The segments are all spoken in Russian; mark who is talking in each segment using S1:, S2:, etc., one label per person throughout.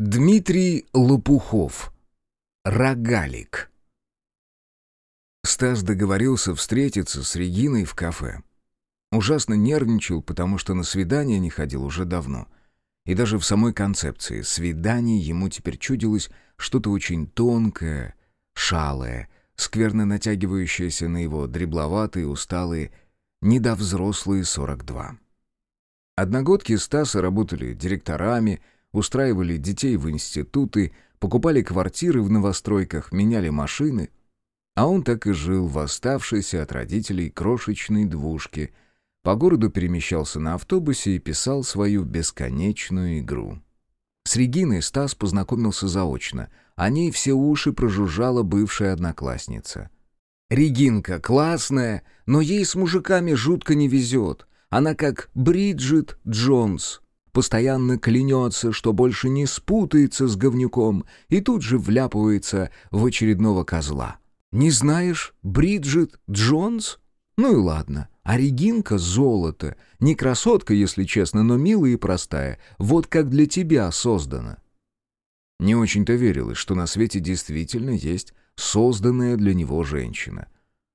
S1: Дмитрий Лопухов. Рогалик. Стас договорился встретиться с Региной в кафе. Ужасно нервничал, потому что на свидание не ходил уже давно. И даже в самой концепции свиданий ему теперь чудилось что-то очень тонкое, шалое, скверно натягивающееся на его дребловатые, усталые, недовзрослые 42. Одногодки Стаса работали директорами, устраивали детей в институты, покупали квартиры в новостройках, меняли машины. А он так и жил в оставшейся от родителей крошечной двушке. По городу перемещался на автобусе и писал свою бесконечную игру. С Региной Стас познакомился заочно. О ней все уши прожужжала бывшая одноклассница. «Регинка классная, но ей с мужиками жутко не везет. Она как Бриджит Джонс, постоянно клянется, что больше не спутается с говнюком, и тут же вляпывается в очередного козла. Не знаешь Бриджит Джонс? Ну и ладно. А Регинка — золото. Не красотка, если честно, но милая и простая. Вот как для тебя создана. Не очень-то верилось, что на свете действительно есть созданная для него женщина.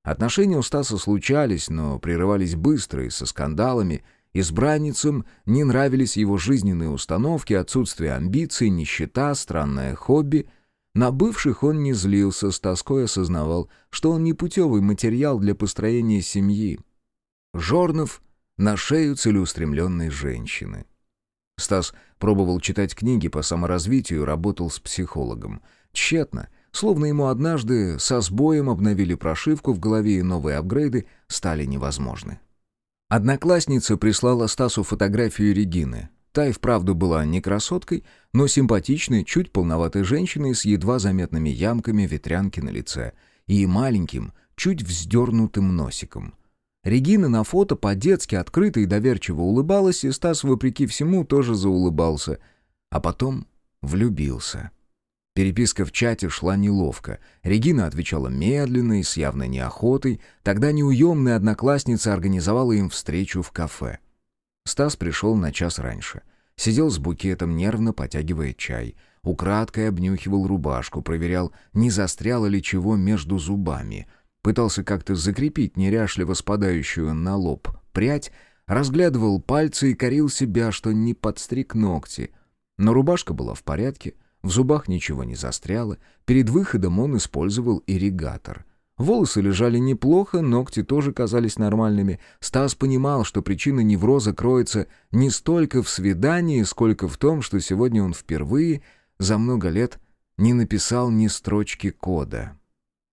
S1: Отношения у Стаса случались, но прерывались быстро и со скандалами — Избранницам не нравились его жизненные установки, отсутствие амбиций, нищета, странное хобби. На бывших он не злился, с тоской осознавал, что он не путевый материал для построения семьи. Жорнов на шею целеустремленной женщины. Стас пробовал читать книги по саморазвитию, работал с психологом. Тщетно, словно ему однажды со сбоем обновили прошивку в голове и новые апгрейды стали невозможны. Одноклассница прислала Стасу фотографию Регины. Та и вправду была не красоткой, но симпатичной, чуть полноватой женщиной с едва заметными ямками ветрянки на лице и маленьким, чуть вздернутым носиком. Регина на фото по-детски открыто и доверчиво улыбалась, и Стас, вопреки всему, тоже заулыбался. А потом влюбился. Переписка в чате шла неловко. Регина отвечала медленно и с явной неохотой. Тогда неуемная одноклассница организовала им встречу в кафе. Стас пришел на час раньше. Сидел с букетом, нервно потягивая чай. Украдкой обнюхивал рубашку, проверял, не застряло ли чего между зубами. Пытался как-то закрепить неряшливо спадающую на лоб прядь, разглядывал пальцы и корил себя, что не подстриг ногти. Но рубашка была в порядке — в зубах ничего не застряло. Перед выходом он использовал ирригатор. Волосы лежали неплохо, ногти тоже казались нормальными. Стас понимал, что причина невроза кроется не столько в свидании, сколько в том, что сегодня он впервые за много лет не написал ни строчки кода.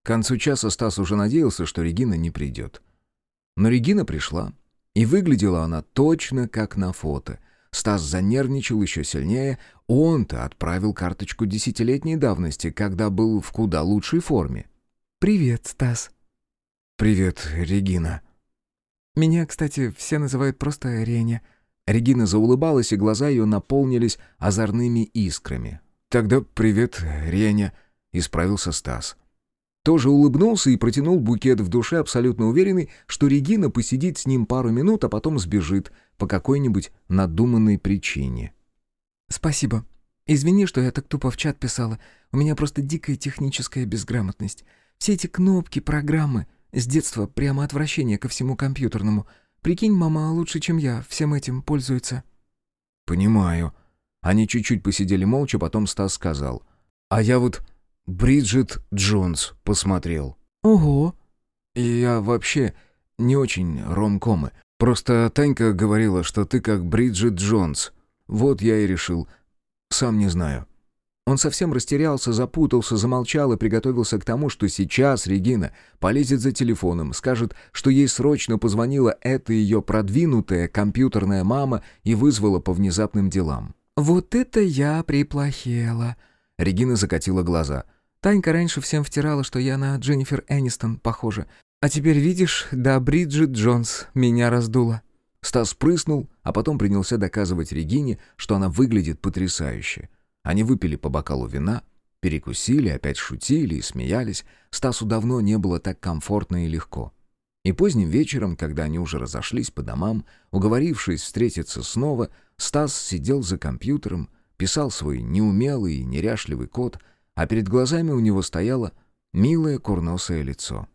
S1: К концу часа Стас уже надеялся, что Регина не придет. Но Регина пришла, и выглядела она точно как на фото — Стас занервничал еще сильнее. Он-то отправил карточку десятилетней давности, когда был в куда лучшей форме.
S2: «Привет, Стас».
S1: «Привет, Регина».
S2: «Меня, кстати, все называют просто Реня».
S1: Регина заулыбалась, и глаза ее наполнились озорными искрами. «Тогда привет, Реня», — исправился Стас тоже улыбнулся и протянул букет в душе, абсолютно уверенный, что Регина посидит с ним пару минут, а потом сбежит по какой-нибудь надуманной причине.
S2: «Спасибо. Извини, что я так тупо в чат писала. У меня просто дикая техническая безграмотность. Все эти кнопки, программы. С детства прямо отвращение ко всему компьютерному. Прикинь, мама лучше, чем я, всем этим пользуется».
S1: «Понимаю». Они чуть-чуть посидели молча, потом Стас сказал. «А я вот Бриджит Джонс посмотрел.
S2: Ого.
S1: Я вообще не очень ромкомы. Просто Танька говорила, что ты как Бриджит Джонс. Вот я и решил. Сам не знаю. Он совсем растерялся, запутался, замолчал и приготовился к тому, что сейчас Регина полезет за телефоном, скажет, что ей срочно позвонила эта ее продвинутая компьютерная мама и вызвала по внезапным делам.
S2: «Вот это я приплохела!»
S1: Регина закатила глаза –
S2: Танька раньше всем втирала, что я на Дженнифер Энистон похожа. А теперь, видишь, да Бриджит Джонс меня раздула».
S1: Стас прыснул, а потом принялся доказывать Регине, что она выглядит потрясающе. Они выпили по бокалу вина, перекусили, опять шутили и смеялись. Стасу давно не было так комфортно и легко. И поздним вечером, когда они уже разошлись по домам, уговорившись встретиться снова, Стас сидел за компьютером, писал свой неумелый и неряшливый код, а перед глазами у него стояло милое курносое лицо.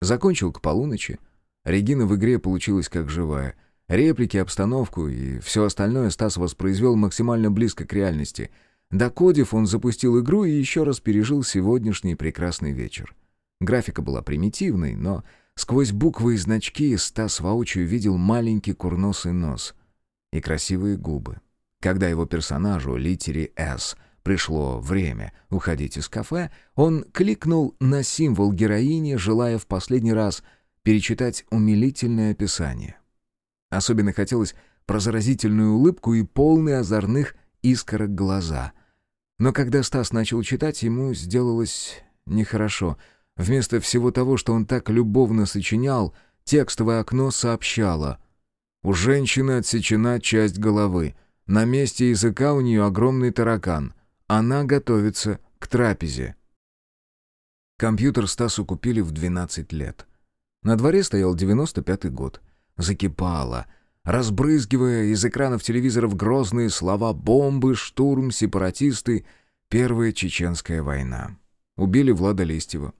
S1: Закончил к полуночи. Регина в игре получилась как живая. Реплики, обстановку и все остальное Стас воспроизвел максимально близко к реальности. Докодив, он запустил игру и еще раз пережил сегодняшний прекрасный вечер. Графика была примитивной, но сквозь буквы и значки Стас воочию видел маленький курносый нос и красивые губы. Когда его персонажу, литере «С», пришло время уходить из кафе, он кликнул на символ героини, желая в последний раз перечитать умилительное описание. Особенно хотелось про заразительную улыбку и полный озорных искорок глаза. Но когда Стас начал читать, ему сделалось нехорошо. Вместо всего того, что он так любовно сочинял, текстовое окно сообщало «У женщины отсечена часть головы». На месте языка у нее огромный таракан. Она готовится к трапезе. Компьютер Стасу купили в 12 лет. На дворе стоял 95-й год. Закипало, разбрызгивая из экранов телевизоров грозные слова «бомбы», «штурм», «сепаратисты», «Первая чеченская война». Убили Влада Листьева.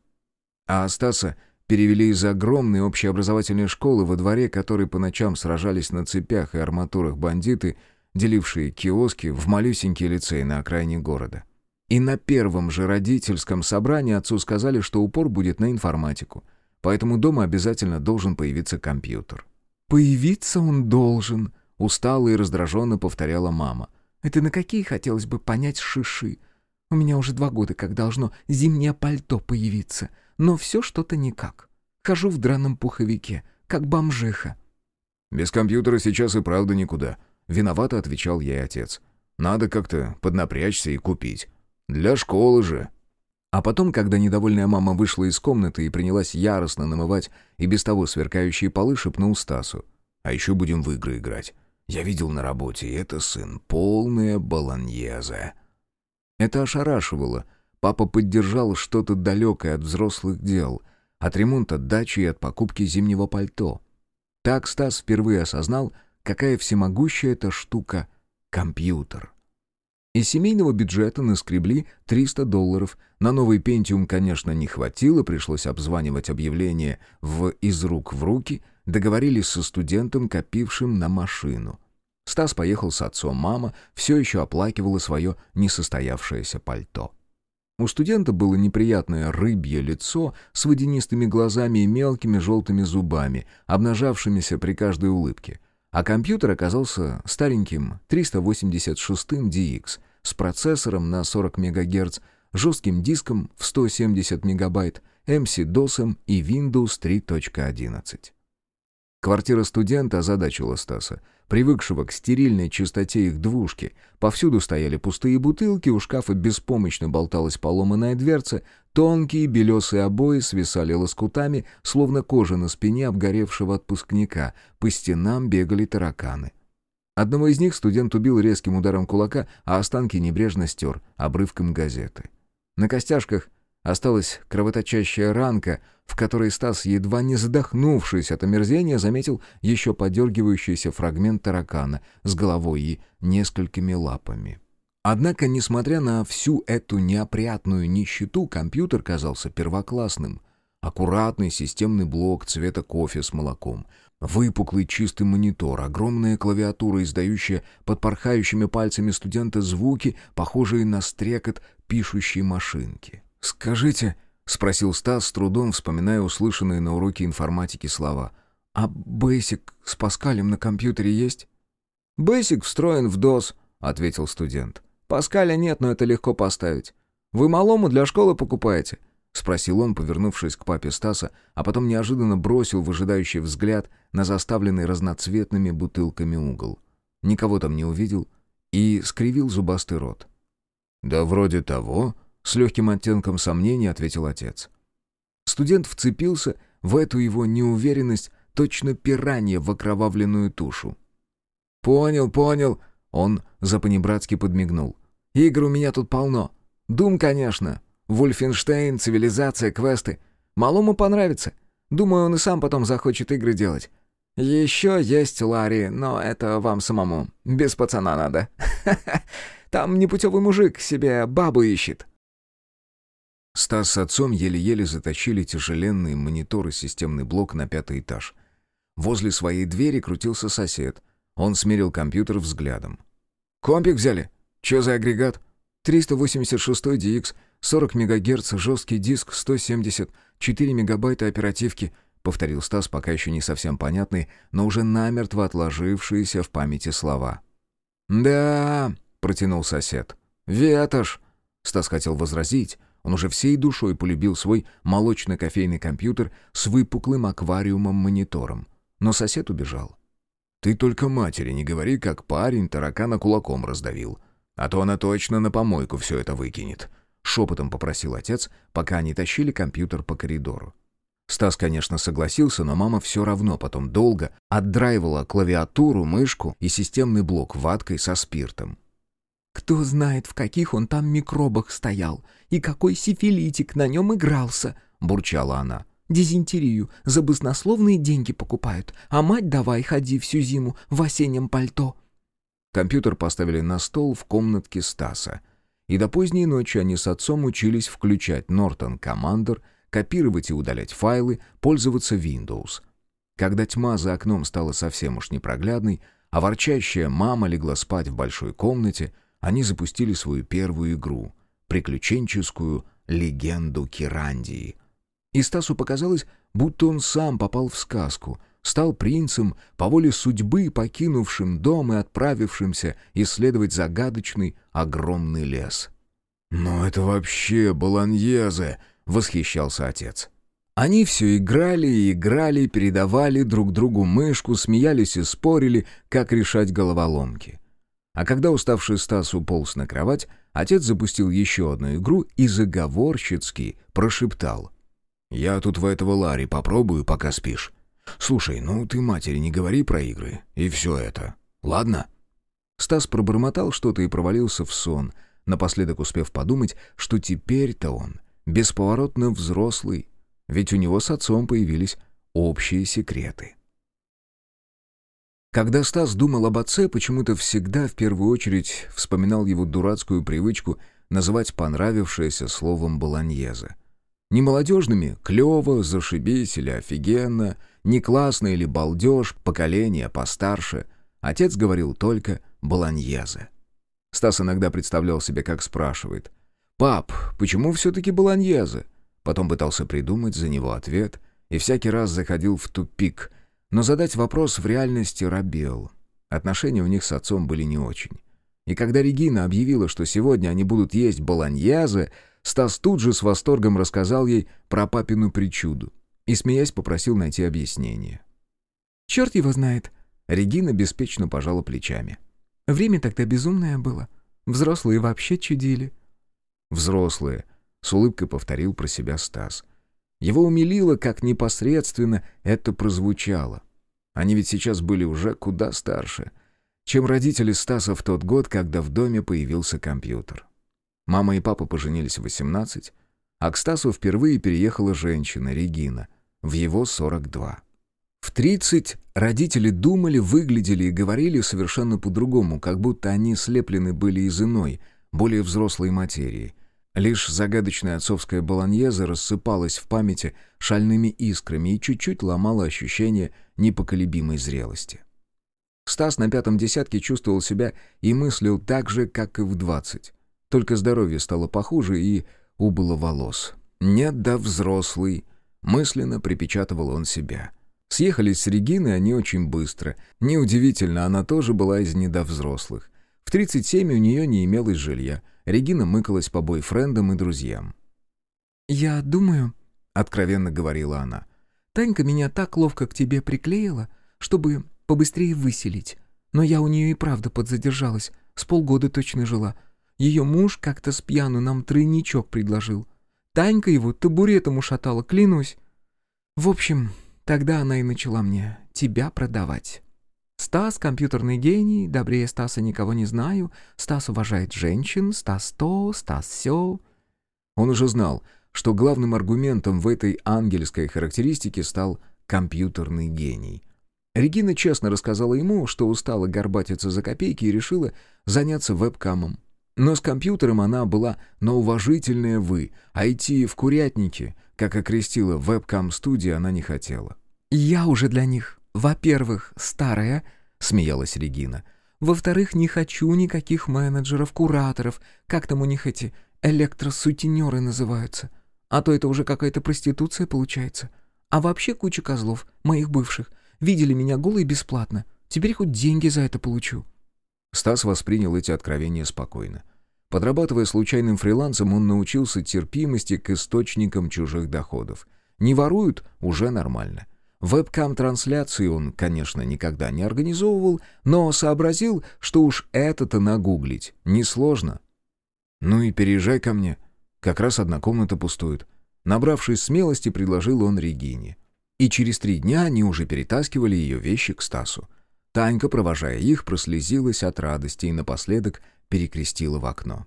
S1: А Стаса перевели из огромной общеобразовательной школы во дворе, которой по ночам сражались на цепях и арматурах бандиты – делившие киоски в малюсенький лицей на окраине города. И на первом же родительском собрании отцу сказали, что упор будет на информатику, поэтому дома обязательно должен появиться компьютер.
S2: «Появиться он должен», — устало и раздраженно повторяла мама. «Это на какие, хотелось бы понять, шиши? У меня уже два года, как должно зимнее пальто появиться, но все что-то никак. Хожу в драном пуховике, как бомжиха».
S1: «Без компьютера сейчас и правда никуда», Виновато отвечал ей отец. «Надо как-то поднапрячься и купить. Для школы же». А потом, когда недовольная мама вышла из комнаты и принялась яростно намывать и без того сверкающие полы, шепнул Стасу. «А еще будем в игры играть. Я видел на работе, и это, сын, полная баланьеза». Это ошарашивало. Папа поддержал что-то далекое от взрослых дел, от ремонта дачи и от покупки зимнего пальто. Так Стас впервые осознал, какая всемогущая эта штука — компьютер. Из семейного бюджета наскребли 300 долларов. На новый Пентиум, конечно, не хватило, пришлось обзванивать объявления в «из рук в руки», договорились со студентом, копившим на машину. Стас поехал с отцом, мама все еще оплакивала свое несостоявшееся пальто. У студента было неприятное рыбье лицо с водянистыми глазами и мелкими желтыми зубами, обнажавшимися при каждой улыбке. А компьютер оказался стареньким 386-м DX с процессором на 40 МГц, жестким диском в 170 МБ, MC-DOS и Windows 3.11. Квартира студента озадачила Стаса — привыкшего к стерильной чистоте их двушки. Повсюду стояли пустые бутылки, у шкафа беспомощно болталась поломанная дверца, тонкие белесые обои свисали лоскутами, словно кожа на спине обгоревшего отпускника, по стенам бегали тараканы. Одного из них студент убил резким ударом кулака, а останки небрежно стер обрывком газеты. На костяшках Осталась кровоточащая ранка, в которой Стас, едва не задохнувшись от омерзения, заметил еще подергивающийся фрагмент таракана с головой и несколькими лапами. Однако, несмотря на всю эту неопрятную нищету, компьютер казался первоклассным. Аккуратный системный блок цвета кофе с молоком, выпуклый чистый монитор, огромная клавиатура, издающая под порхающими пальцами студента звуки, похожие на стрекот пишущей машинки. «Скажите», — спросил Стас, с трудом вспоминая услышанные на уроке информатики слова, «а Basic с Паскалем на компьютере есть?» «Basic встроен в DOS», — ответил студент. «Паскаля нет, но это легко поставить. Вы малому для школы покупаете?» — спросил он, повернувшись к папе Стаса, а потом неожиданно бросил выжидающий взгляд на заставленный разноцветными бутылками угол. Никого там не увидел и скривил зубастый рот. «Да вроде того», с легким оттенком сомнения ответил отец. Студент вцепился в эту его неуверенность, точно пиранье в окровавленную тушу. «Понял, понял», — он запанибратски подмигнул. «Игр у меня тут полно. Дум, конечно. Вульфенштейн, цивилизация, квесты. Малому понравится. Думаю, он и сам потом захочет игры делать. «Еще есть Ларри, но это вам самому. Без пацана надо. Там непутевый мужик себе бабу ищет». Стас с отцом еле-еле затащили тяжеленные мониторы системный блок на пятый этаж. Возле своей двери крутился сосед. Он смерил компьютер взглядом. «Компик взяли? Че за агрегат?» «386 DX, 40 МГц, жесткий диск, 170, 4 мегабайта оперативки», — повторил Стас, пока еще не совсем понятный, но уже намертво отложившиеся в памяти слова. «Да», — протянул сосед. «Ветошь!» Стас хотел возразить, он уже всей душой полюбил свой молочно-кофейный компьютер с выпуклым аквариумом-монитором. Но сосед убежал. «Ты только матери не говори, как парень таракана кулаком раздавил. А то она точно на помойку все это выкинет», — шепотом попросил отец, пока они тащили компьютер по коридору. Стас, конечно, согласился, но мама все равно потом долго отдраивала клавиатуру, мышку и системный блок ваткой со спиртом.
S2: Кто знает, в каких он там микробах стоял, и какой сифилитик на нем игрался, — бурчала она. Дизентерию за баснословные деньги покупают, а мать давай ходи всю зиму в осеннем пальто.
S1: Компьютер поставили на стол в комнатке Стаса. И до поздней ночи они с отцом учились включать Norton Commander, копировать и удалять файлы, пользоваться Windows. Когда тьма за окном стала совсем уж непроглядной, а ворчащая мама легла спать в большой комнате — они запустили свою первую игру — приключенческую «Легенду Кирандии». И Стасу показалось, будто он сам попал в сказку, стал принцем, по воле судьбы покинувшим дом и отправившимся исследовать загадочный огромный лес. «Но это вообще баланьезе!» — восхищался отец. Они все играли и играли, передавали друг другу мышку, смеялись и спорили, как решать головоломки. А когда уставший Стас уполз на кровать, отец запустил еще одну игру и заговорщицки прошептал. «Я тут в этого Ларри попробую, пока спишь. Слушай, ну ты матери не говори про игры и все это. Ладно?» Стас пробормотал что-то и провалился в сон, напоследок успев подумать, что теперь-то он бесповоротно взрослый, ведь у него с отцом появились общие секреты. Когда Стас думал об отце, почему-то всегда в первую очередь вспоминал его дурацкую привычку называть понравившееся словом «болоньезе». Не молодежными «клево», «зашибись» или «офигенно», не классно или «балдеж», поколение постарше. Отец говорил только «болоньезе». Стас иногда представлял себе, как спрашивает. «Пап, почему все-таки болоньезе?» Потом пытался придумать за него ответ и всякий раз заходил в тупик – но задать вопрос в реальности робел. Отношения у них с отцом были не очень. И когда Регина объявила, что сегодня они будут есть баланьязы, Стас тут же с восторгом рассказал ей про папину причуду и, смеясь, попросил найти объяснение.
S2: «Черт его знает!»
S1: Регина беспечно пожала плечами.
S2: «Время тогда безумное было. Взрослые вообще чудили».
S1: «Взрослые», — с улыбкой повторил про себя Стас. Его умилило, как непосредственно это прозвучало. Они ведь сейчас были уже куда старше, чем родители Стаса в тот год, когда в доме появился компьютер. Мама и папа поженились в 18, а к Стасу впервые переехала женщина, Регина, в его 42. В 30 родители думали, выглядели и говорили совершенно по-другому, как будто они слеплены были из иной, более взрослой материи — Лишь загадочная отцовская болоньеза рассыпалась в памяти шальными искрами и чуть-чуть ломала ощущение непоколебимой зрелости. Стас на пятом десятке чувствовал себя и мыслил так же, как и в двадцать. Только здоровье стало похуже и убыло волос. «Нет, да взрослый», — мысленно припечатывал он себя. Съехались с Региной они очень быстро. Неудивительно, она тоже была из недовзрослых. В 37 у нее не имелось жилья — Регина мыкалась по бойфрендам и друзьям.
S2: «Я думаю», — откровенно говорила она, — «Танька меня так ловко к тебе приклеила, чтобы побыстрее выселить. Но я у нее и правда подзадержалась, с полгода точно жила. Ее муж как-то с пьяну нам тройничок предложил. Танька его табуретом ушатала, клянусь. В общем, тогда она и начала мне тебя продавать». Стас — компьютерный гений, добрее Стаса никого не знаю. Стас уважает женщин, Стас то, Стас все.
S1: Он уже знал, что главным аргументом в этой ангельской характеристике стал компьютерный гений. Регина честно рассказала ему, что устала горбатиться за копейки и решила заняться вебкамом. Но с компьютером она была на уважительное «вы», а идти в курятники, как окрестила вебкам-студия, она не хотела.
S2: «Я уже для них, во-первых, старая», — смеялась Регина. «Во-вторых, не хочу никаких менеджеров, кураторов, как там у них эти электросутенеры называются. А то это уже какая-то проституция получается. А вообще куча козлов, моих бывших, видели меня голой бесплатно. Теперь хоть деньги за это получу».
S1: Стас воспринял эти откровения спокойно. Подрабатывая случайным фрилансом, он научился терпимости к источникам чужих доходов. Не воруют — уже нормально. Вебкам-трансляции он, конечно, никогда не организовывал, но сообразил, что уж это-то нагуглить несложно. «Ну и переезжай ко мне. Как раз одна комната пустует». Набравшись смелости, предложил он Регине. И через три дня они уже перетаскивали ее вещи к Стасу. Танька, провожая их, прослезилась от радости и напоследок перекрестила в окно.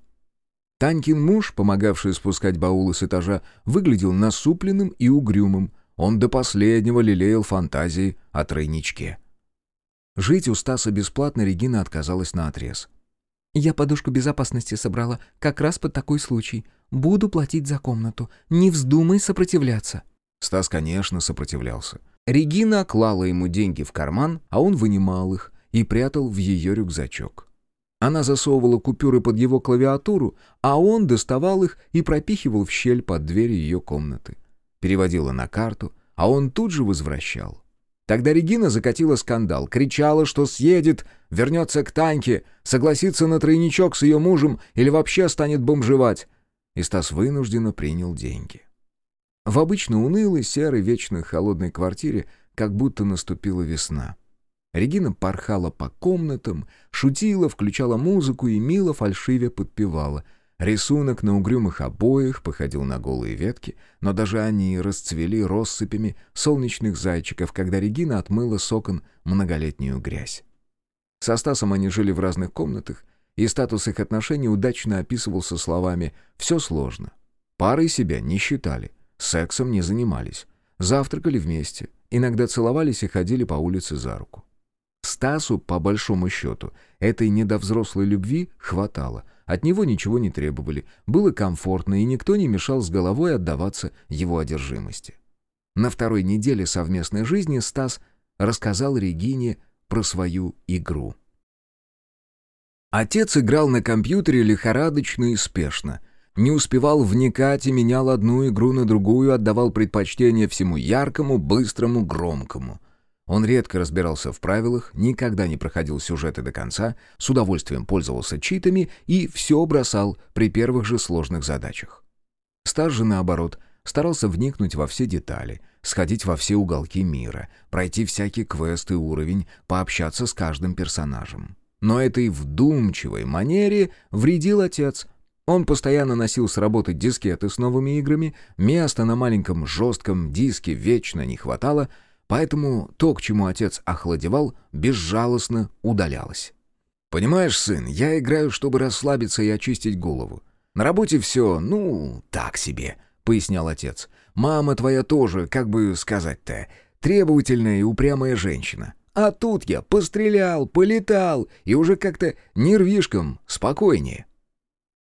S1: Танькин муж, помогавший спускать баулы с этажа, выглядел насупленным и угрюмым. Он до последнего лелеял фантазии о тройничке. Жить у Стаса бесплатно Регина отказалась наотрез.
S2: «Я подушку безопасности собрала как раз под такой случай. Буду платить за комнату. Не вздумай сопротивляться».
S1: Стас, конечно, сопротивлялся. Регина клала ему деньги в карман, а он вынимал их и прятал в ее рюкзачок. Она засовывала купюры под его клавиатуру, а он доставал их и пропихивал в щель под дверь ее комнаты. Переводила на карту, а он тут же возвращал. Тогда Регина закатила скандал, кричала, что съедет, вернется к Таньке, согласится на тройничок с ее мужем или вообще станет бомжевать. И Стас вынужденно принял деньги. В обычно унылой, серой, вечно холодной квартире как будто наступила весна. Регина порхала по комнатам, шутила, включала музыку и мило фальшиве подпевала. Рисунок на угрюмых обоях походил на голые ветки, но даже они расцвели россыпями солнечных зайчиков, когда Регина отмыла с окон многолетнюю грязь. Со Стасом они жили в разных комнатах, и статус их отношений удачно описывался словами «все сложно». Парой себя не считали. Сексом не занимались. Завтракали вместе. Иногда целовались и ходили по улице за руку. Стасу, по большому счету, этой недовзрослой любви хватало. От него ничего не требовали. Было комфортно, и никто не мешал с головой отдаваться его одержимости. На второй неделе совместной жизни Стас рассказал Регине про свою игру. Отец играл на компьютере лихорадочно и спешно — не успевал вникать и менял одну игру на другую, отдавал предпочтение всему яркому, быстрому, громкому. Он редко разбирался в правилах, никогда не проходил сюжеты до конца, с удовольствием пользовался читами и все бросал при первых же сложных задачах. Стаж же, наоборот, старался вникнуть во все детали, сходить во все уголки мира, пройти всякий квест и уровень, пообщаться с каждым персонажем. Но этой вдумчивой манере вредил отец — он постоянно носил с работы дискеты с новыми играми, места на маленьком жестком диске вечно не хватало, поэтому то, к чему отец охладевал, безжалостно удалялось. «Понимаешь, сын, я играю, чтобы расслабиться и очистить голову. На работе все, ну, так себе», — пояснял отец. «Мама твоя тоже, как бы сказать-то, требовательная и упрямая женщина. А тут я пострелял, полетал, и уже как-то нервишком спокойнее».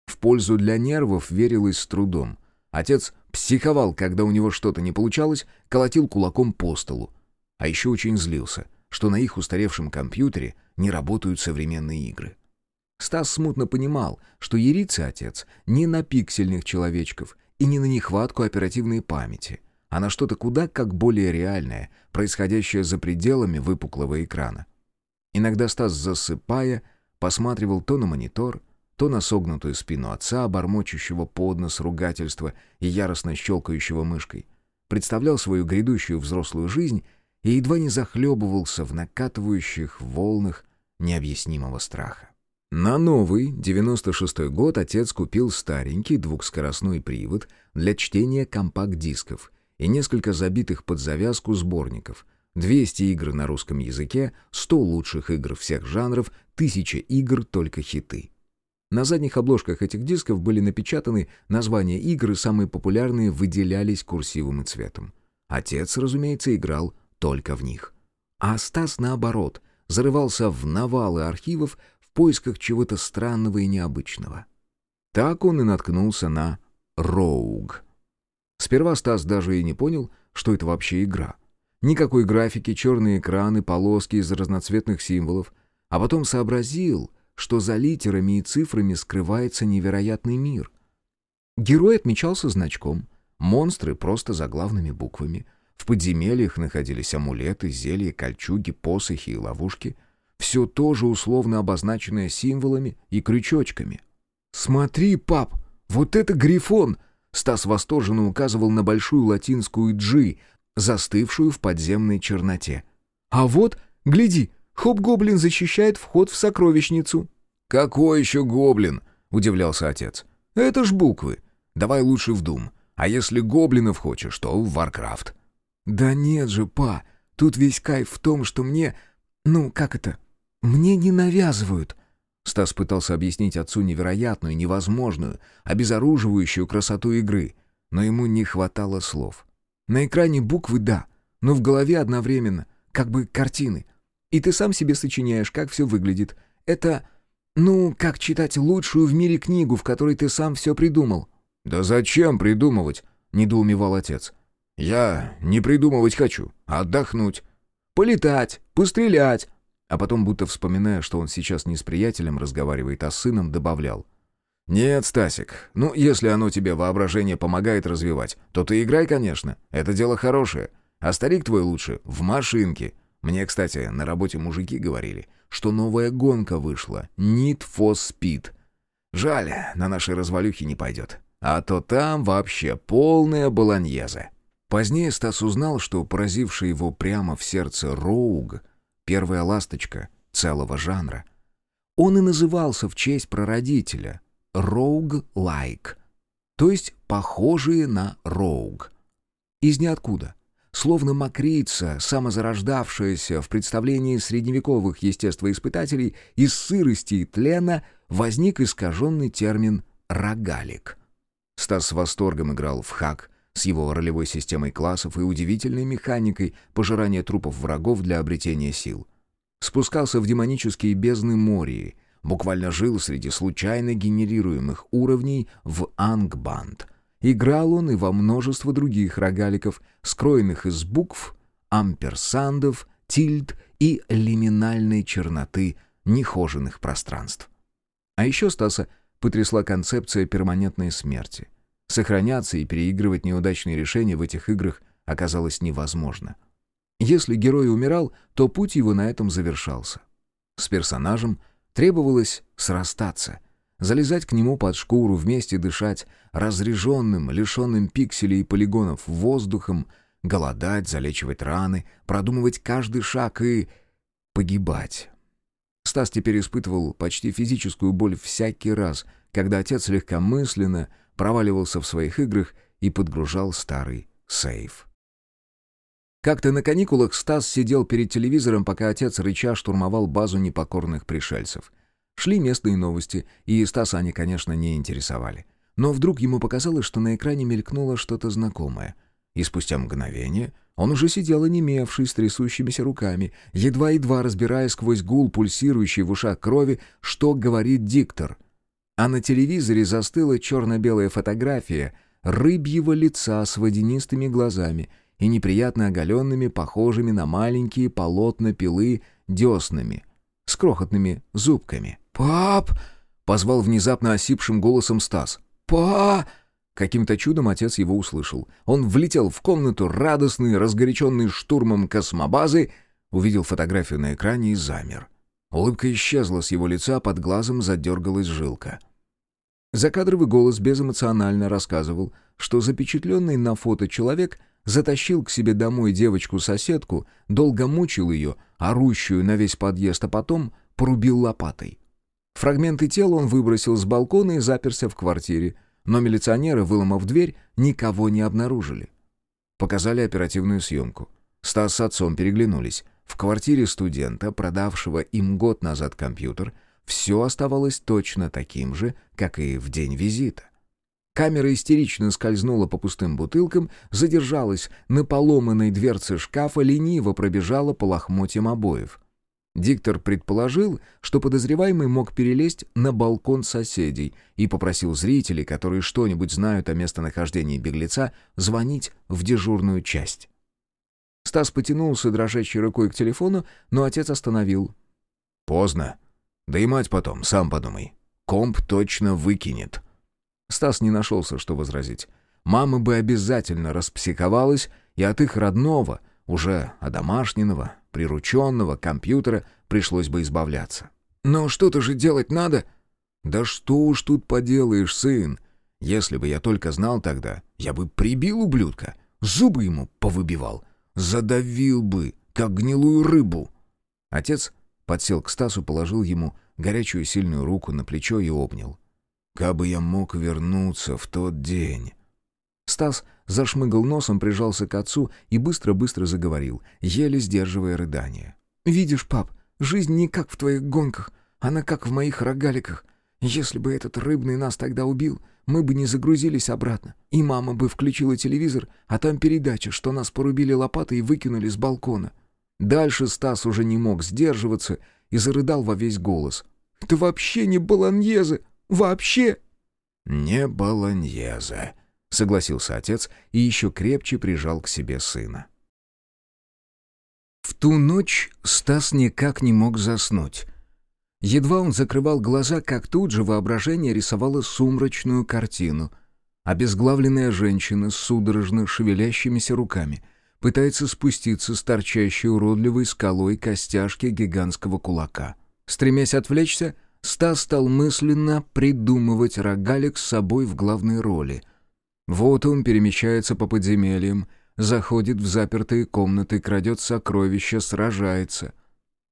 S1: В пользу для нервов верилось с трудом. Отец психовал, когда у него что-то не получалось, колотил кулаком по столу. А еще очень злился, что на их устаревшем компьютере не работают современные игры. Стас смутно понимал, что ерится отец не на пиксельных человечков и не на нехватку оперативной памяти, а на что-то куда как более реальное, происходящее за пределами выпуклого экрана. Иногда Стас, засыпая, посматривал то на монитор, то на согнутую спину отца, бормочущего под нос ругательства и яростно щелкающего мышкой. Представлял свою грядущую взрослую жизнь и едва не захлебывался в накатывающих волнах необъяснимого страха. На новый, 96-й год, отец купил старенький двухскоростной привод для чтения компакт-дисков и несколько забитых под завязку сборников, 200 игр на русском языке, 100 лучших игр всех жанров, 1000 игр только хиты. На задних обложках этих дисков были напечатаны названия игр, самые популярные выделялись курсивом и цветом. Отец, разумеется, играл только в них. А Стас, наоборот, зарывался в навалы архивов в поисках чего-то странного и необычного. Так он и наткнулся на «Роуг». Сперва Стас даже и не понял, что это вообще игра. Никакой графики, черные экраны, полоски из разноцветных символов. А потом сообразил, что за литерами и цифрами скрывается невероятный мир. Герой отмечался значком, монстры просто заглавными буквами. В подземельях находились амулеты, зелья, кольчуги, посохи и ловушки. Все тоже условно обозначенное символами и крючочками. «Смотри, пап, вот это грифон!» Стас восторженно указывал на большую латинскую «G», застывшую в подземной черноте. «А вот, гляди, Хоп-гоблин защищает вход в сокровищницу». «Какой еще гоблин?» — удивлялся отец. «Это ж буквы. Давай лучше в Дум. А если гоблинов хочешь, то в Варкрафт». «Да нет же, па, тут весь кайф в том, что мне... Ну, как это? Мне не навязывают». Стас пытался объяснить отцу невероятную, невозможную, обезоруживающую красоту игры, но ему не хватало слов. На экране буквы «да», но в голове одновременно, как бы картины. И ты сам себе сочиняешь, как все выглядит. Это, ну, как читать лучшую в мире книгу, в которой ты сам все придумал». «Да зачем придумывать?» — недоумевал отец. «Я не придумывать хочу, а отдохнуть. Полетать, пострелять». А потом, будто вспоминая, что он сейчас не с приятелем разговаривает, а с сыном, добавлял. «Нет, Стасик, ну, если оно тебе воображение помогает развивать, то ты играй, конечно, это дело хорошее. А старик твой лучше в машинке. Мне, кстати, на работе мужики говорили, что новая гонка вышла, Need for Speed. Жаль, на нашей развалюхе не пойдет. А то там вообще полная баланьеза». Позднее Стас узнал, что поразивший его прямо в сердце Роуг — первая ласточка целого жанра. Он и назывался в честь прародителя — rogue-like, то есть похожие на роуг. Из ниоткуда, словно макрица, самозарождавшаяся в представлении средневековых естествоиспытателей из сырости и тлена, возник искаженный термин «рогалик». Стас с восторгом играл в хак с его ролевой системой классов и удивительной механикой пожирания трупов врагов для обретения сил. Спускался в демонические бездны Мории, буквально жил среди случайно генерируемых уровней в Ангбанд. Играл он и во множество других рогаликов, скроенных из букв, амперсандов, тильд и лиминальной черноты нехоженных пространств. А еще Стаса потрясла концепция перманентной смерти. Сохраняться и переигрывать неудачные решения в этих играх оказалось невозможно. Если герой умирал, то путь его на этом завершался. С персонажем – Требовалось срастаться, залезать к нему под шкуру, вместе дышать разреженным, лишенным пикселей и полигонов воздухом, голодать, залечивать раны, продумывать каждый шаг и... погибать. Стас теперь испытывал почти физическую боль всякий раз, когда отец легкомысленно проваливался в своих играх и подгружал старый сейф. Как-то на каникулах Стас сидел перед телевизором, пока отец рыча штурмовал базу непокорных пришельцев. Шли местные новости, и Стаса они, конечно, не интересовали. Но вдруг ему показалось, что на экране мелькнуло что-то знакомое. И спустя мгновение он уже сидел онемевший с трясущимися руками, едва-едва разбирая сквозь гул, пульсирующий в ушах крови, что говорит диктор. А на телевизоре застыла черно-белая фотография рыбьего лица с водянистыми глазами — и неприятно оголенными, похожими на маленькие полотна пилы деснами, с крохотными зубками. «Пап!» — позвал внезапно осипшим голосом Стас. «Па!» Каким-то чудом отец его услышал. Он влетел в комнату, радостный, разгоряченный штурмом космобазы, увидел фотографию на экране и замер. Улыбка исчезла с его лица, под глазом задергалась жилка. Закадровый голос безэмоционально рассказывал, что запечатленный на фото человек — затащил к себе домой девочку-соседку, долго мучил ее, орущую на весь подъезд, а потом порубил лопатой. Фрагменты тела он выбросил с балкона и заперся в квартире, но милиционеры, выломав дверь, никого не обнаружили. Показали оперативную съемку. Стас с отцом переглянулись. В квартире студента, продавшего им год назад компьютер, все оставалось точно таким же, как и в день визита. Камера истерично скользнула по пустым бутылкам, задержалась на поломанной дверце шкафа, лениво пробежала по лохмотьям обоев. Диктор предположил, что подозреваемый мог перелезть на балкон соседей и попросил зрителей, которые что-нибудь знают о местонахождении беглеца, звонить в дежурную часть. Стас потянулся дрожащей рукой к телефону, но отец остановил. «Поздно. Да и мать потом, сам подумай. Комп точно выкинет». Стас не нашелся, что возразить. Мама бы обязательно распсиховалась, и от их родного, уже одомашненного, прирученного компьютера пришлось бы избавляться. «Но что-то же делать надо!» «Да что уж тут поделаешь, сын! Если бы я только знал тогда, я бы прибил ублюдка, зубы ему повыбивал, задавил бы, как гнилую рыбу!» Отец подсел к Стасу, положил ему горячую сильную руку на плечо и обнял. Кабы я мог вернуться в тот день. Стас зашмыгал носом, прижался к отцу и быстро-быстро заговорил, еле сдерживая рыдание. «Видишь, пап, жизнь не как в твоих гонках, она как в моих рогаликах. Если бы этот рыбный нас тогда убил, мы бы не загрузились обратно, и мама бы включила телевизор, а там передача, что нас порубили лопатой и выкинули с балкона». Дальше Стас уже не мог сдерживаться и зарыдал во весь голос. «Это вообще не баланьезы! Вообще!» «Не баланьезе», — согласился отец и еще крепче прижал к себе сына. В ту ночь Стас никак не мог заснуть. Едва он закрывал глаза, как тут же воображение рисовало сумрачную картину. Обезглавленная женщина с судорожно шевелящимися руками пытается спуститься с торчащей уродливой скалой костяшки гигантского кулака. Стремясь отвлечься, Стас стал мысленно придумывать рогалик с собой в главной роли. Вот он перемещается по подземельям, заходит в запертые комнаты, крадет сокровища, сражается.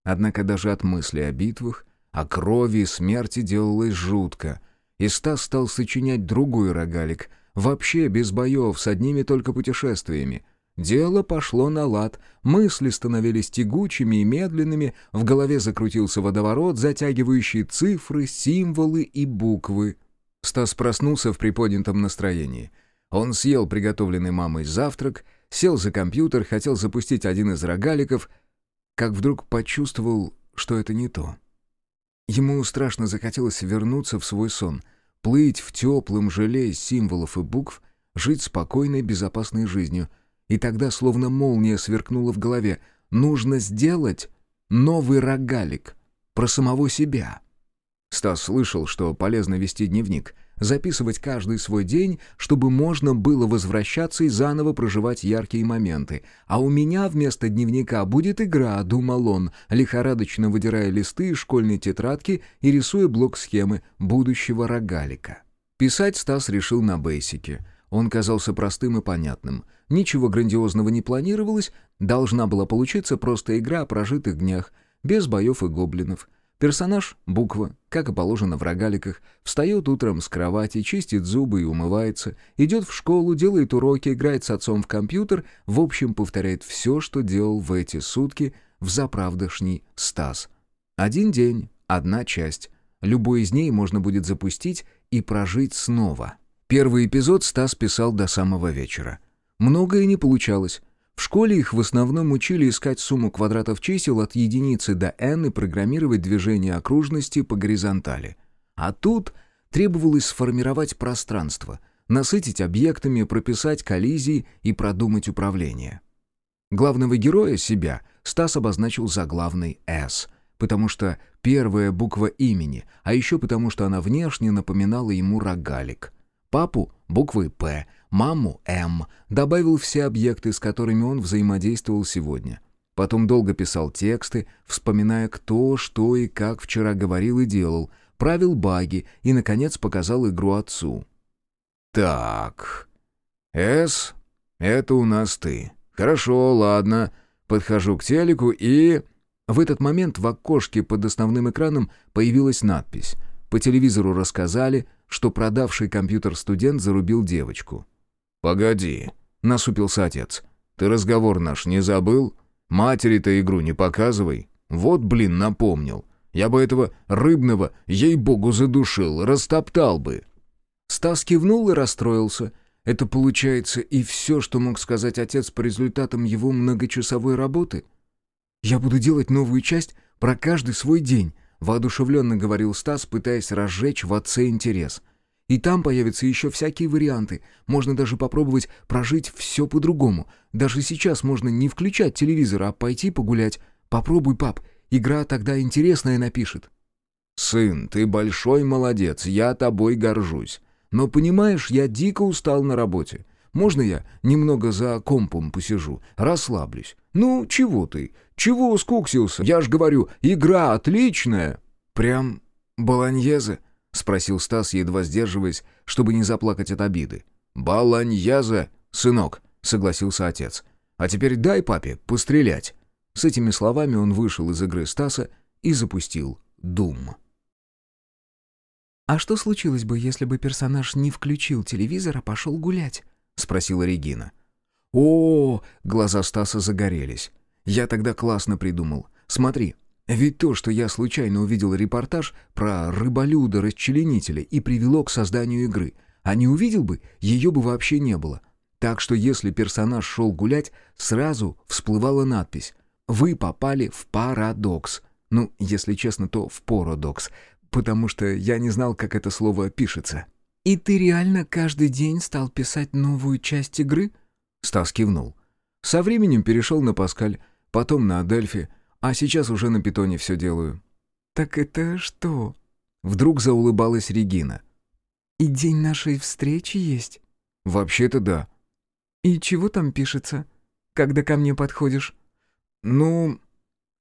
S1: Однако даже от мысли о битвах, о крови и смерти делалось жутко, и Стас стал сочинять другой рогалик, вообще без боев, с одними только путешествиями — Дело пошло на лад, мысли становились тягучими и медленными, в голове закрутился водоворот, затягивающий цифры, символы и буквы. Стас проснулся в приподнятом настроении. Он съел приготовленный мамой завтрак, сел за компьютер, хотел запустить один из рогаликов, как вдруг почувствовал, что это не то. Ему страшно захотелось вернуться в свой сон, плыть в теплом желе символов и букв, жить спокойной, безопасной жизнью — и тогда словно молния сверкнула в голове. Нужно сделать новый рогалик про самого себя. Стас слышал, что полезно вести дневник, записывать каждый свой день, чтобы можно было возвращаться и заново проживать яркие моменты. А у меня вместо дневника будет игра, думал он, лихорадочно выдирая листы из школьной тетрадки и рисуя блок-схемы будущего рогалика. Писать Стас решил на бейсике — он казался простым и понятным. Ничего грандиозного не планировалось, должна была получиться просто игра о прожитых днях, без боев и гоблинов. Персонаж — буква, как и положено в рогаликах, встает утром с кровати, чистит зубы и умывается, идет в школу, делает уроки, играет с отцом в компьютер, в общем, повторяет все, что делал в эти сутки в заправдошний Стас. Один день, одна часть. Любой из ней можно будет запустить и прожить снова. Первый эпизод Стас писал до самого вечера. Многое не получалось. В школе их в основном учили искать сумму квадратов чисел от единицы до n и программировать движение окружности по горизонтали. А тут требовалось сформировать пространство, насытить объектами, прописать коллизии и продумать управление. Главного героя, себя, Стас обозначил заглавной «С», потому что первая буква имени, а еще потому что она внешне напоминала ему рогалик — Папу — буквой «П», маму — «М», добавил все объекты, с которыми он взаимодействовал сегодня. Потом долго писал тексты, вспоминая, кто, что и как вчера говорил и делал, правил баги и, наконец, показал игру отцу. «Так, С — это у нас ты. Хорошо, ладно. Подхожу к телеку и...» В этот момент в окошке под основным экраном появилась надпись. По телевизору рассказали — что продавший компьютер студент зарубил девочку. «Погоди», — насупился отец. «Ты разговор наш не забыл? Матери-то игру не показывай. Вот, блин, напомнил. Я бы этого рыбного, ей-богу, задушил, растоптал бы». Стас кивнул и расстроился. Это получается и все, что мог сказать отец по результатам его многочасовой работы? «Я буду делать новую часть про каждый свой день», — воодушевленно говорил Стас, пытаясь разжечь в отце интерес. И там появятся еще всякие варианты. Можно даже попробовать прожить все по-другому. Даже сейчас можно не включать телевизор, а пойти погулять. Попробуй, пап, игра тогда интересная напишет. «Сын, ты большой молодец, я тобой горжусь. Но, понимаешь, я дико устал на работе. Можно я немного за компом посижу, расслаблюсь? Ну, чего ты? Чего скуксился? Я ж говорю, игра отличная!» «Прям баланьезе?» — спросил Стас, едва сдерживаясь, чтобы не заплакать от обиды. «Баланьяза, сынок», — согласился отец. «А теперь дай папе пострелять». С этими словами он вышел из игры Стаса и запустил Дум.
S2: «А что случилось бы, если бы персонаж не включил телевизор, а пошел гулять?» — спросила Регина.
S1: О, -о, -о глаза Стаса загорелись. «Я тогда классно придумал. Смотри, ведь то, что я случайно увидел репортаж про рыболюда-расчленителя и привело к созданию игры, а не увидел бы, ее бы вообще не было. Так что если персонаж шел гулять, сразу всплывала надпись «Вы попали в парадокс». Ну, если честно, то в парадокс, потому что я не знал, как это слово пишется.
S2: «И ты реально каждый день стал писать новую часть игры?»
S1: Стас кивнул. Со временем перешел на Паскаль, потом на Адельфи, а сейчас уже на питоне все делаю».
S2: «Так это что?»
S1: Вдруг заулыбалась Регина.
S2: «И день нашей встречи есть?»
S1: «Вообще-то да».
S2: «И чего там пишется, когда ко мне подходишь?»
S1: «Ну...»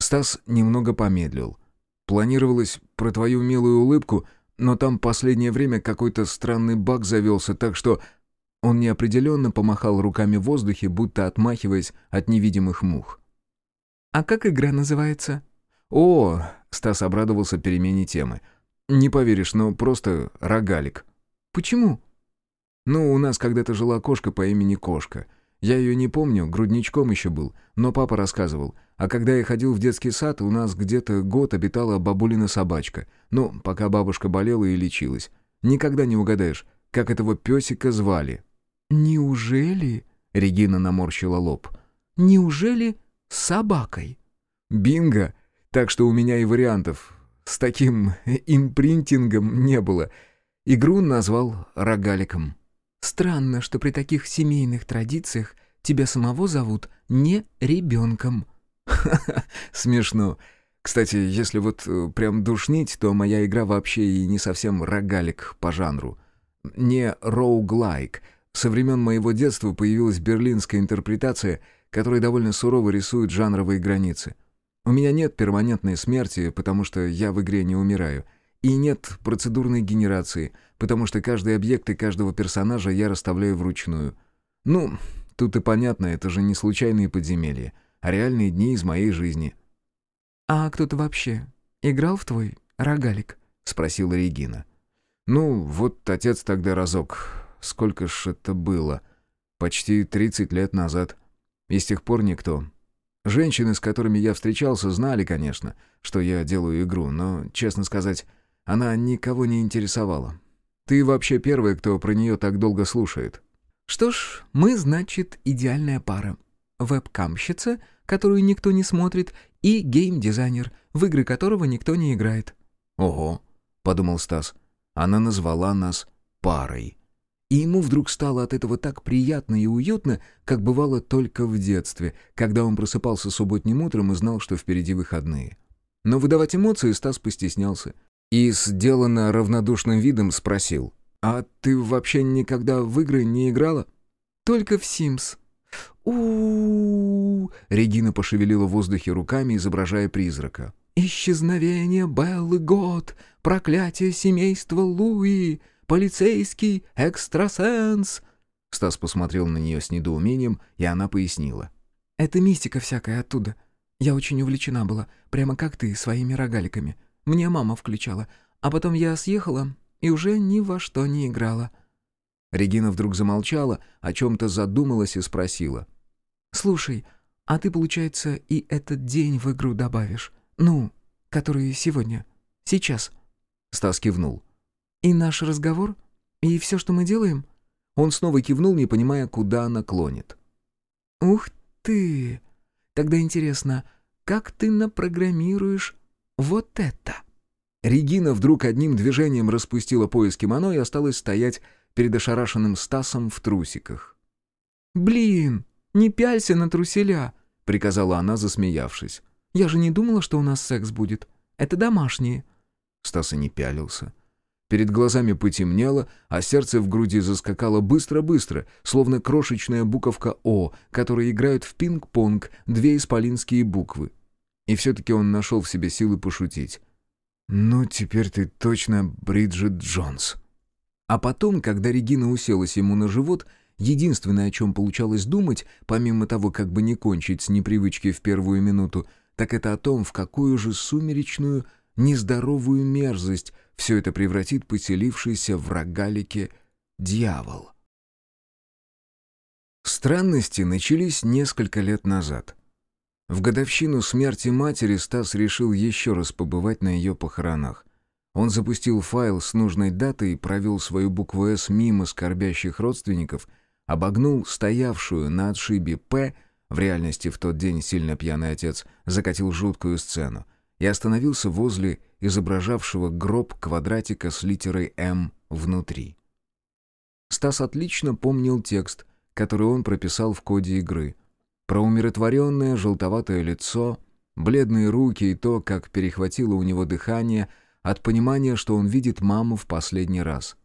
S1: Стас немного помедлил. «Планировалось про твою милую улыбку, но там последнее время какой-то странный баг завелся, так что...» Он неопределенно помахал руками в воздухе, будто отмахиваясь от невидимых мух.
S2: «А как игра называется?»
S1: «О!» — Стас обрадовался перемене темы. «Не поверишь, но просто рогалик».
S2: «Почему?»
S1: «Ну, у нас когда-то жила кошка по имени Кошка. Я ее не помню, грудничком еще был, но папа рассказывал. А когда я ходил в детский сад, у нас где-то год обитала бабулина собачка. Ну, пока бабушка болела и лечилась. Никогда не угадаешь, как этого песика звали».
S2: «Неужели?»
S1: — Регина наморщила лоб.
S2: «Неужели с собакой.
S1: Бинго! Так что у меня и вариантов с таким импринтингом не было. Игру назвал рогаликом.
S2: Странно, что при таких семейных традициях тебя самого зовут не ребенком.
S1: смешно. Кстати, если вот э, прям душнить, то моя игра вообще и не совсем рогалик по жанру. Не роуглайк. Со времен моего детства появилась берлинская интерпретация — который довольно сурово рисует жанровые границы. У меня нет перманентной смерти, потому что я в игре не умираю. И нет процедурной генерации, потому что каждый объект и каждого персонажа я расставляю вручную. Ну, тут и понятно, это же не случайные подземелья, а реальные дни из моей жизни.
S2: «А кто-то вообще играл в твой рогалик?» — спросила Регина.
S1: «Ну, вот отец тогда разок. Сколько ж это было? Почти тридцать лет назад». И с тех пор никто. Женщины, с которыми я встречался, знали, конечно, что я делаю игру, но, честно сказать, она никого не интересовала. Ты вообще первая, кто про нее так долго слушает.
S2: Что ж, мы, значит, идеальная пара. Вебкамщица, которую никто не смотрит, и гейм-дизайнер, в игры которого никто не играет.
S1: «Ого», — подумал Стас, — «она назвала нас парой». И ему вдруг стало от этого так приятно и уютно, как бывало только в детстве, когда он просыпался субботним утром и знал, что впереди выходные. Но выдавать эмоции Стас постеснялся. И, сделанно равнодушным видом, спросил. «А ты вообще никогда в игры не играла?»
S2: «Только в Симс».
S1: У, -у, -у, Регина пошевелила в воздухе руками, изображая призрака.
S2: «Исчезновение Беллы Год! Проклятие семейства Луи! Полицейский экстрасенс!»
S1: Стас посмотрел на нее с недоумением, и она пояснила.
S2: «Это мистика всякая оттуда. Я очень увлечена была, прямо как ты, своими рогаликами. Мне мама включала, а потом я съехала и уже ни во что не играла».
S1: Регина вдруг замолчала, о чем-то задумалась и спросила.
S2: «Слушай, а ты, получается, и этот день в игру добавишь? Ну, который сегодня, сейчас?»
S1: Стас кивнул.
S2: «И наш разговор? «И все, что мы делаем?»
S1: Он снова кивнул, не понимая, куда она клонит.
S2: «Ух ты! Тогда интересно, как ты напрограммируешь вот это?»
S1: Регина вдруг одним движением распустила пояс кимоно и осталась стоять перед ошарашенным Стасом в трусиках.
S2: «Блин, не пялься на труселя!» — приказала она, засмеявшись. «Я же не думала, что у нас секс будет. Это домашние».
S1: Стас и не пялился. Перед глазами потемнело, а сердце в груди заскакало быстро-быстро, словно крошечная буковка «О», которой играют в пинг-понг две исполинские буквы. И все-таки он нашел в себе силы пошутить. «Ну, теперь ты точно Бриджит Джонс». А потом, когда Регина уселась ему на живот, единственное, о чем получалось думать, помимо того, как бы не кончить с непривычки в первую минуту, так это о том, в какую же сумеречную, нездоровую мерзость все это превратит поселившийся в рогалике дьявол. Странности начались несколько лет назад. В годовщину смерти матери Стас решил еще раз побывать на ее похоронах. Он запустил файл с нужной датой и провел свою букву «С» мимо скорбящих родственников, обогнул стоявшую на отшибе «П», в реальности в тот день сильно пьяный отец закатил жуткую сцену, и остановился возле изображавшего гроб квадратика с литерой «М» внутри. Стас отлично помнил текст, который он прописал в коде игры — про умиротворенное желтоватое лицо, бледные руки и то, как перехватило у него дыхание от понимания, что он видит маму в последний раз.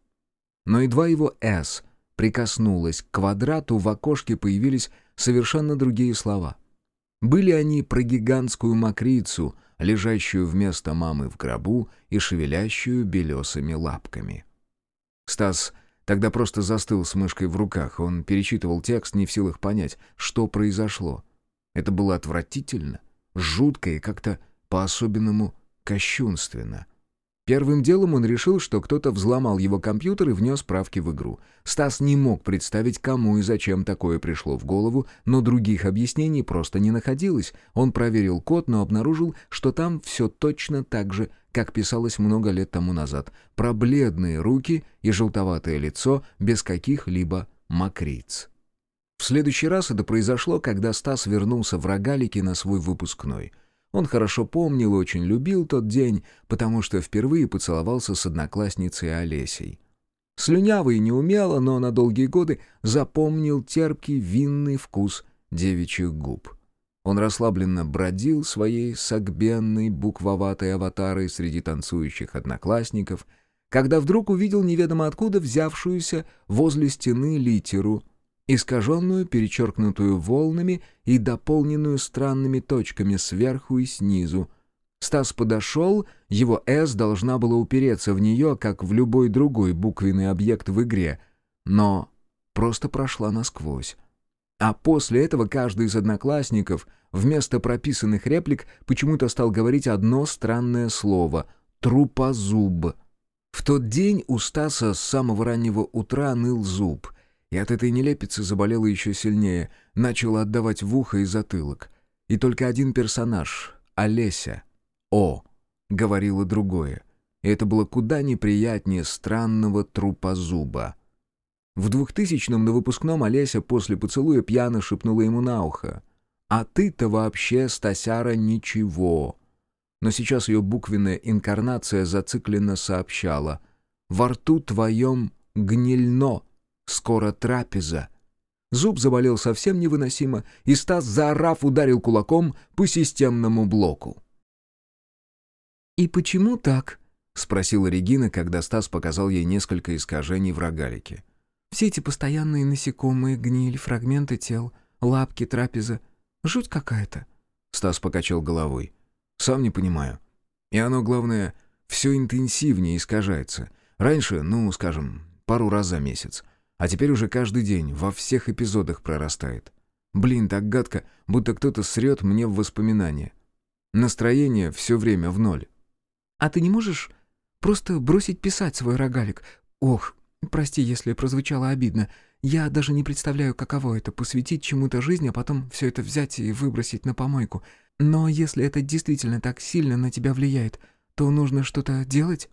S1: Но едва его «С» прикоснулось к квадрату, в окошке появились совершенно другие слова. Были они про гигантскую мокрицу, лежащую вместо мамы в гробу и шевелящую белесыми лапками. Стас Тогда просто застыл с мышкой в руках. Он перечитывал текст, не в силах понять, что произошло. Это было отвратительно, жутко и как-то по-особенному кощунственно. Первым делом он решил, что кто-то взломал его компьютер и внес правки в игру. Стас не мог представить, кому и зачем такое пришло в голову, но других объяснений просто не находилось. Он проверил код, но обнаружил, что там все точно так же, как писалось много лет тому назад. Про бледные руки и желтоватое лицо без каких-либо мокриц. В следующий раз это произошло, когда Стас вернулся в рогалики на свой выпускной — он хорошо помнил и очень любил тот день, потому что впервые поцеловался с одноклассницей Олесей. Слюнявый не умело, но на долгие годы запомнил терпкий винный вкус девичьих губ. Он расслабленно бродил своей согбенной буквоватой аватарой среди танцующих одноклассников, когда вдруг увидел неведомо откуда взявшуюся возле стены литеру — искаженную, перечеркнутую волнами и дополненную странными точками сверху и снизу. Стас подошел, его «С» должна была упереться в нее, как в любой другой буквенный объект в игре, но просто прошла насквозь. А после этого каждый из одноклассников вместо прописанных реплик почему-то стал говорить одно странное слово — «трупозуб». В тот день у Стаса с самого раннего утра ныл зуб — и от этой нелепицы заболела еще сильнее, начала отдавать в ухо и затылок. И только один персонаж, Олеся, О, говорила другое. И это было куда неприятнее странного трупа зуба. В двухтысячном на выпускном Олеся после поцелуя пьяно шепнула ему на ухо. «А ты-то вообще, Стасяра, ничего!» Но сейчас ее буквенная инкарнация зацикленно сообщала. «Во рту твоем гнильно!» Скоро трапеза. Зуб заболел совсем невыносимо, и Стас, заорав, ударил кулаком по системному блоку.
S2: «И почему так?»
S1: — спросила Регина, когда Стас показал ей несколько искажений в рогалике.
S2: «Все эти постоянные насекомые, гниль, фрагменты тел, лапки, трапеза. Жуть какая-то».
S1: Стас покачал головой. «Сам не понимаю. И оно, главное, все интенсивнее искажается. Раньше, ну, скажем, пару раз за месяц. А теперь уже каждый день, во всех эпизодах прорастает. Блин, так гадко, будто кто-то срет мне в воспоминания. Настроение все время в ноль.
S2: «А ты не можешь просто бросить писать свой рогалик? Ох, прости, если прозвучало обидно. Я даже не представляю, каково это — посвятить чему-то жизнь, а потом все это взять и выбросить на помойку. Но если это действительно так сильно на тебя влияет, то нужно что-то делать?»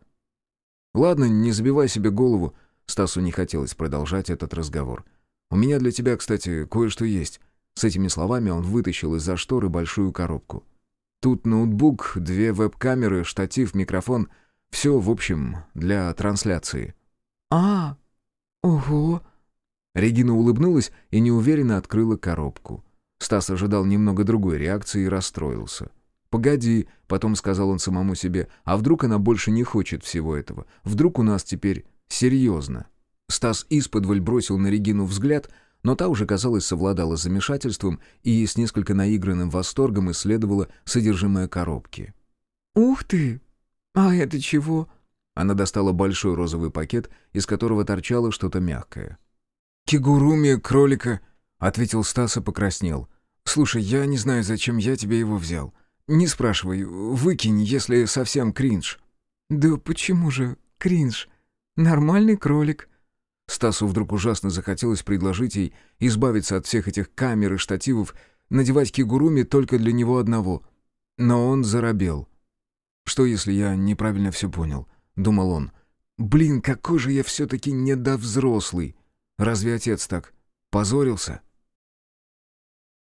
S1: «Ладно, не забивай себе голову. Стасу не хотелось продолжать этот разговор. «У меня для тебя, кстати, кое-что есть». С этими словами он вытащил из-за шторы большую коробку. Тут ноутбук, две веб-камеры, штатив, микрофон. Все, в общем, для трансляции.
S2: «А, ого!»
S1: Регина улыбнулась и неуверенно открыла коробку. Стас ожидал немного другой реакции и расстроился. «Погоди», — потом сказал он самому себе, «а вдруг она больше не хочет всего этого? Вдруг у нас теперь серьезно?» Стас исподволь бросил на Регину взгляд, но та уже, казалось, совладала с замешательством и с несколько наигранным восторгом исследовала содержимое коробки.
S2: «Ух ты! А это чего?»
S1: Она достала большой розовый пакет, из которого торчало что-то мягкое. «Кигуруми кролика», — ответил Стас и покраснел. «Слушай, я не знаю, зачем я тебе его взял. Не спрашивай, выкинь, если совсем кринж».
S2: «Да почему же кринж? Нормальный кролик».
S1: Стасу вдруг ужасно захотелось предложить ей избавиться от всех этих камер и штативов, надевать кигуруми только для него одного. Но он заробел. «Что, если я неправильно все понял?» — думал он. «Блин, какой же я все-таки недовзрослый! Разве отец так позорился?»